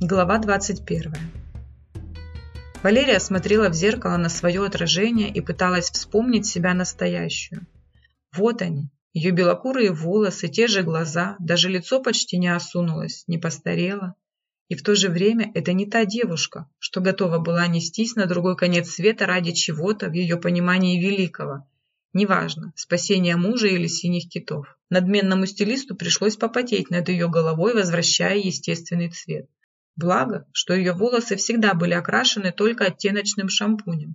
Глава 21. Валерия смотрела в зеркало на свое отражение и пыталась вспомнить себя настоящую. Вот они, ее белокурые волосы, те же глаза, даже лицо почти не осунулось, не постарело. И в то же время это не та девушка, что готова была нестись на другой конец света ради чего-то в ее понимании великого. Неважно, спасения мужа или синих китов. Надменному стилисту пришлось попотеть над ее головой, возвращая естественный цвет. Благо, что ее волосы всегда были окрашены только оттеночным шампунем.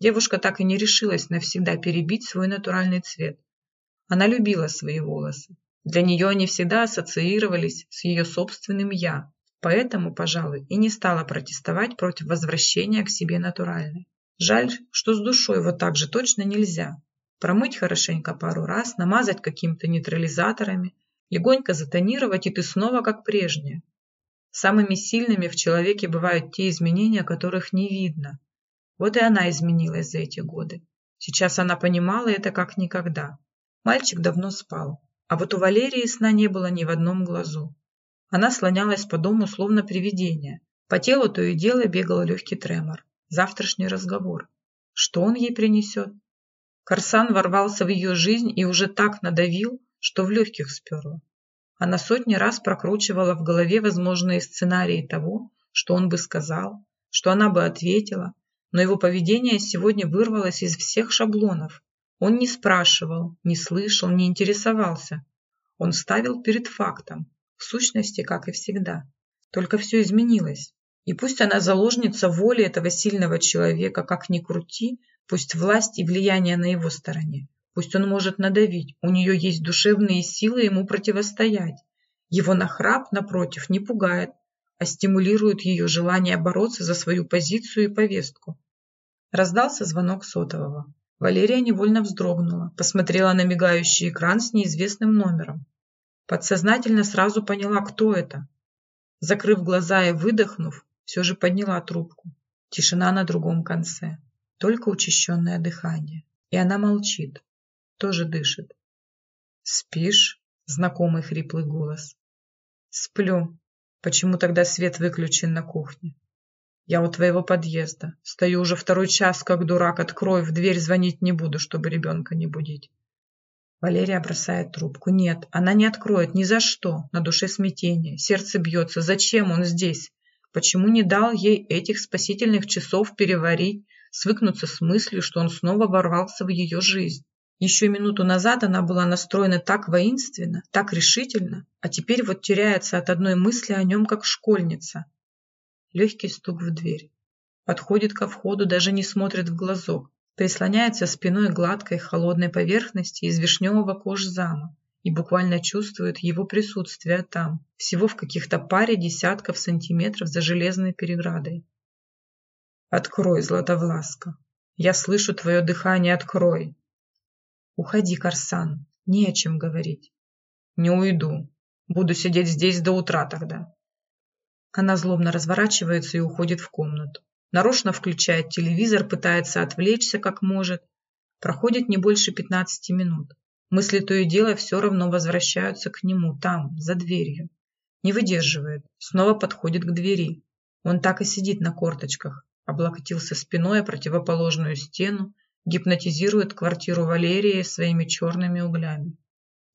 Девушка так и не решилась навсегда перебить свой натуральный цвет. Она любила свои волосы. Для нее они всегда ассоциировались с ее собственным «я», поэтому, пожалуй, и не стала протестовать против возвращения к себе натуральной. Жаль, что с душой вот так же точно нельзя. Промыть хорошенько пару раз, намазать какими-то нейтрализаторами, легонько затонировать, и ты снова как прежняя. Самыми сильными в человеке бывают те изменения, которых не видно. Вот и она изменилась за эти годы. Сейчас она понимала это как никогда. Мальчик давно спал, а вот у Валерии сна не было ни в одном глазу. Она слонялась по дому словно привидение. По телу то и дело бегал легкий тремор. Завтрашний разговор. Что он ей принесет? Корсан ворвался в ее жизнь и уже так надавил, что в легких сперло. Она сотни раз прокручивала в голове возможные сценарии того, что он бы сказал, что она бы ответила, но его поведение сегодня вырвалось из всех шаблонов. Он не спрашивал, не слышал, не интересовался. Он ставил перед фактом, в сущности, как и всегда. Только все изменилось. И пусть она заложница воли этого сильного человека, как ни крути, пусть власть и влияние на его стороне. Пусть он может надавить, у нее есть душевные силы ему противостоять. Его нахрап, напротив, не пугает, а стимулирует ее желание бороться за свою позицию и повестку. Раздался звонок сотового. Валерия невольно вздрогнула, посмотрела на мигающий экран с неизвестным номером. Подсознательно сразу поняла, кто это. Закрыв глаза и выдохнув, все же подняла трубку. Тишина на другом конце, только учащенное дыхание. И она молчит, тоже дышит. «Спишь?» – знакомый хриплый голос. «Сплю. Почему тогда свет выключен на кухне?» «Я у твоего подъезда. Стою уже второй час, как дурак. Открой, в дверь звонить не буду, чтобы ребенка не будить». Валерия бросает трубку. Нет, она не откроет ни за что. На душе смятение. Сердце бьется. Зачем он здесь? Почему не дал ей этих спасительных часов переварить, свыкнуться с мыслью, что он снова ворвался в ее жизнь? Еще минуту назад она была настроена так воинственно, так решительно, а теперь вот теряется от одной мысли о нем, как школьница. Легкий стук в дверь. Подходит ко входу, даже не смотрит в глазок. Прислоняется спиной гладкой холодной поверхности из вишневого кожзама и буквально чувствует его присутствие там, всего в каких-то паре десятков сантиметров за железной переградой. «Открой, Златовласка! Я слышу твое дыхание, открой!» «Уходи, Корсан, не о чем говорить». «Не уйду. Буду сидеть здесь до утра тогда». Она злобно разворачивается и уходит в комнату. Нарочно включает телевизор, пытается отвлечься как может. Проходит не больше 15 минут. Мысли то и дело все равно возвращаются к нему, там, за дверью. Не выдерживает, снова подходит к двери. Он так и сидит на корточках, облокотился спиной о противоположную стену, гипнотизирует квартиру Валерии своими черными углями.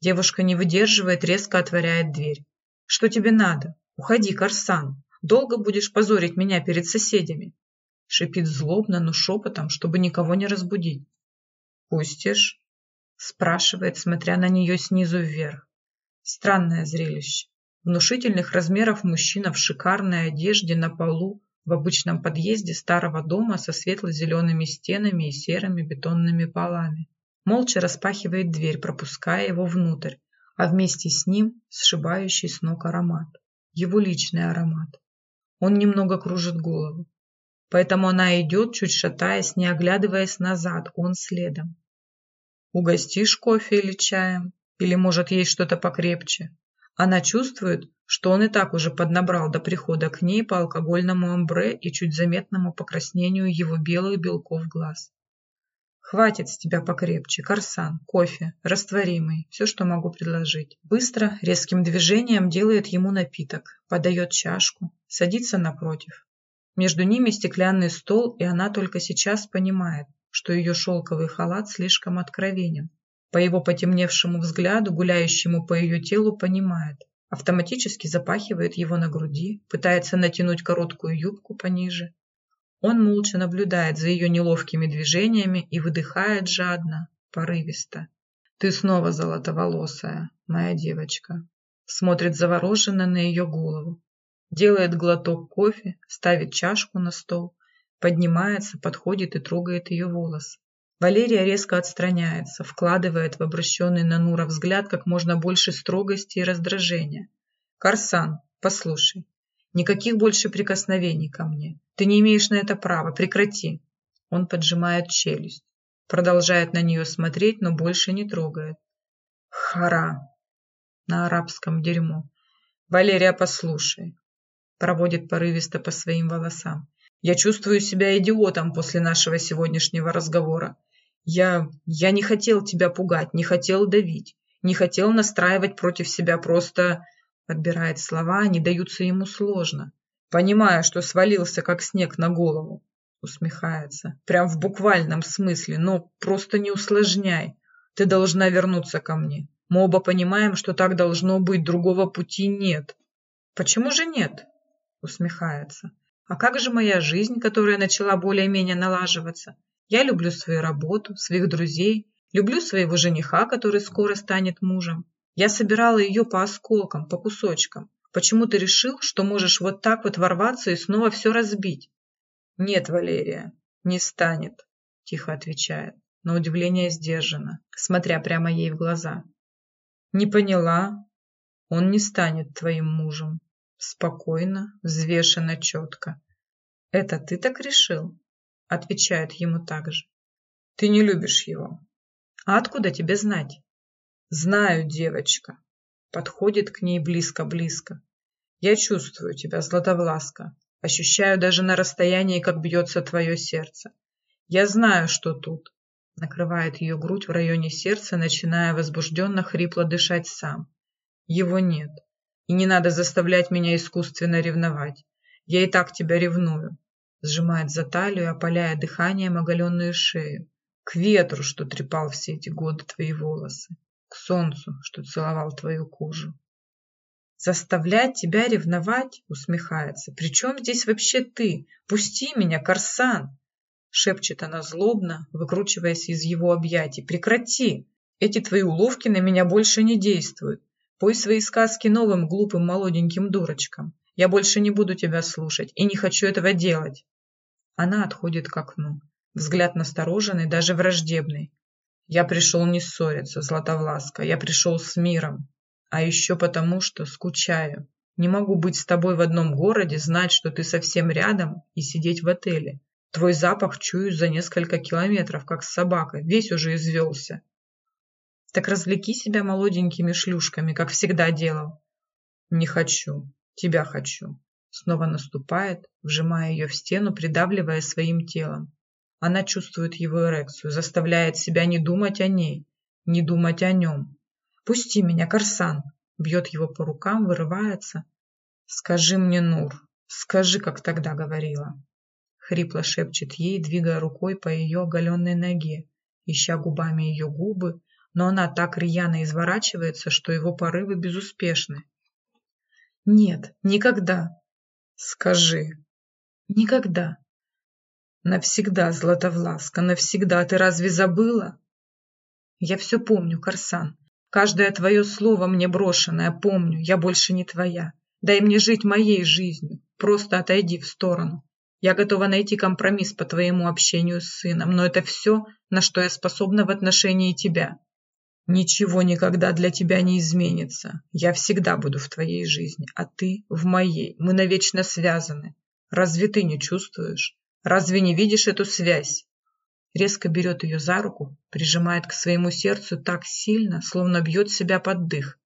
Девушка не выдерживает, резко отворяет дверь. «Что тебе надо? Уходи, Корсан. Долго будешь позорить меня перед соседями?» Шипит злобно, но шепотом, чтобы никого не разбудить. «Пустишь?» Спрашивает, смотря на нее снизу вверх. Странное зрелище. Внушительных размеров мужчина в шикарной одежде на полу в обычном подъезде старого дома со светло-зелеными стенами и серыми бетонными полами. Молча распахивает дверь, пропуская его внутрь, а вместе с ним сшибающий с ног аромат. Его личный аромат. Он немного кружит голову. Поэтому она идет, чуть шатаясь, не оглядываясь назад, он следом. «Угостишь кофе или чаем? Или, может, есть что-то покрепче?» Она чувствует, что он и так уже поднабрал до прихода к ней по алкогольному амбре и чуть заметному покраснению его белых белков глаз. Хватит с тебя покрепче, корсан, кофе, растворимый, все, что могу предложить. Быстро, резким движением делает ему напиток, подает чашку, садится напротив. Между ними стеклянный стол, и она только сейчас понимает, что ее шелковый халат слишком откровенен. По его потемневшему взгляду, гуляющему по ее телу, понимает. Автоматически запахивает его на груди, пытается натянуть короткую юбку пониже. Он молча наблюдает за ее неловкими движениями и выдыхает жадно, порывисто. «Ты снова золотоволосая, моя девочка». Смотрит завороженно на ее голову. Делает глоток кофе, ставит чашку на стол, поднимается, подходит и трогает ее волосы. Валерия резко отстраняется, вкладывает в обращенный на Нура взгляд как можно больше строгости и раздражения. «Корсан, послушай, никаких больше прикосновений ко мне. Ты не имеешь на это права, прекрати!» Он поджимает челюсть, продолжает на нее смотреть, но больше не трогает. «Хара!» На арабском дерьмо. «Валерия, послушай, проводит порывисто по своим волосам. Я чувствую себя идиотом после нашего сегодняшнего разговора. Я... я не хотел тебя пугать, не хотел давить, не хотел настраивать против себя, просто... Подбирает слова, они даются ему сложно. Понимая, что свалился как снег на голову. Усмехается. Прям в буквальном смысле, но просто не усложняй. Ты должна вернуться ко мне. Мы оба понимаем, что так должно быть, другого пути нет. Почему же нет? усмехается. А как же моя жизнь, которая начала более-менее налаживаться? Я люблю свою работу, своих друзей, люблю своего жениха, который скоро станет мужем. Я собирала ее по осколкам, по кусочкам. Почему ты решил, что можешь вот так вот ворваться и снова все разбить? Нет, Валерия, не станет, тихо отвечает, на удивление сдержанно, смотря прямо ей в глаза. Не поняла. Он не станет твоим мужем. Спокойно, взвешенно, четко. «Это ты так решил?» Отвечает ему так же. «Ты не любишь его». «А откуда тебе знать?» «Знаю, девочка». Подходит к ней близко-близко. «Я чувствую тебя, Златовласка. Ощущаю даже на расстоянии, как бьется твое сердце. Я знаю, что тут». Накрывает ее грудь в районе сердца, начиная возбужденно хрипло дышать сам. Его нет. И не надо заставлять меня искусственно ревновать. Я и так тебя ревную. Сжимает за талию, опаляя дыханием оголенную шею. К ветру, что трепал все эти годы твои волосы. К солнцу, что целовал твою кожу. Заставлять тебя ревновать? Усмехается. Причем здесь вообще ты? Пусти меня, Корсан! Шепчет она злобно, выкручиваясь из его объятий. Прекрати! Эти твои уловки на меня больше не действуют. Пой свои сказки новым глупым молоденьким дурочкам. Я больше не буду тебя слушать и не хочу этого делать. Она отходит к окну. Взгляд настороженный, даже враждебный. Я пришел не ссориться, Златовласка, я пришел с миром. А еще потому, что скучаю. Не могу быть с тобой в одном городе, знать, что ты совсем рядом и сидеть в отеле. Твой запах чую за несколько километров, как собака, весь уже извелся. Так развлеки себя молоденькими шлюшками, как всегда делал. Не хочу. Тебя хочу. Снова наступает, вжимая ее в стену, придавливая своим телом. Она чувствует его эрекцию, заставляет себя не думать о ней, не думать о нем. «Пусти меня, Корсан!» Бьет его по рукам, вырывается. «Скажи мне, Нур, скажи, как тогда говорила!» Хрипло шепчет ей, двигая рукой по ее оголенной ноге, ища губами ее губы, но она так рьяно изворачивается, что его порывы безуспешны. «Нет, никогда!» «Скажи!» «Никогда!» «Навсегда, Златовласка, навсегда! Ты разве забыла?» «Я все помню, Корсан. Каждое твое слово мне брошенное помню. Я больше не твоя. Дай мне жить моей жизнью. Просто отойди в сторону. Я готова найти компромисс по твоему общению с сыном, но это все, на что я способна в отношении тебя. Ничего никогда для тебя не изменится. Я всегда буду в твоей жизни, а ты в моей. Мы навечно связаны. Разве ты не чувствуешь? Разве не видишь эту связь? Резко берет ее за руку, прижимает к своему сердцу так сильно, словно бьет себя под дых.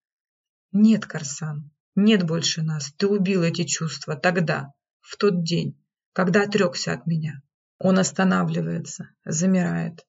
Нет, Корсан, нет больше нас. Ты убил эти чувства тогда, в тот день, когда отрекся от меня. Он останавливается, замирает,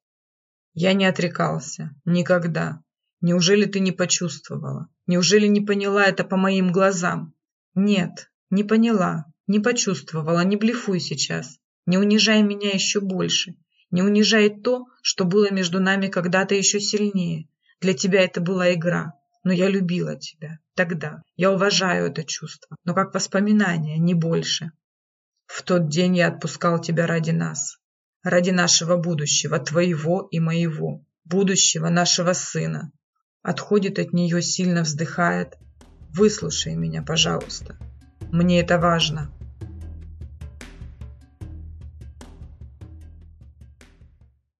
Я не отрекался. Никогда. Неужели ты не почувствовала? Неужели не поняла это по моим глазам? Нет, не поняла, не почувствовала, не блефуй сейчас. Не унижай меня еще больше. Не унижай то, что было между нами когда-то еще сильнее. Для тебя это была игра, но я любила тебя тогда. Я уважаю это чувство, но как воспоминание, не больше. В тот день я отпускал тебя ради нас, ради нашего будущего, твоего и моего, будущего нашего сына. Отходит от нее, сильно вздыхает. Выслушай меня, пожалуйста. Мне это важно.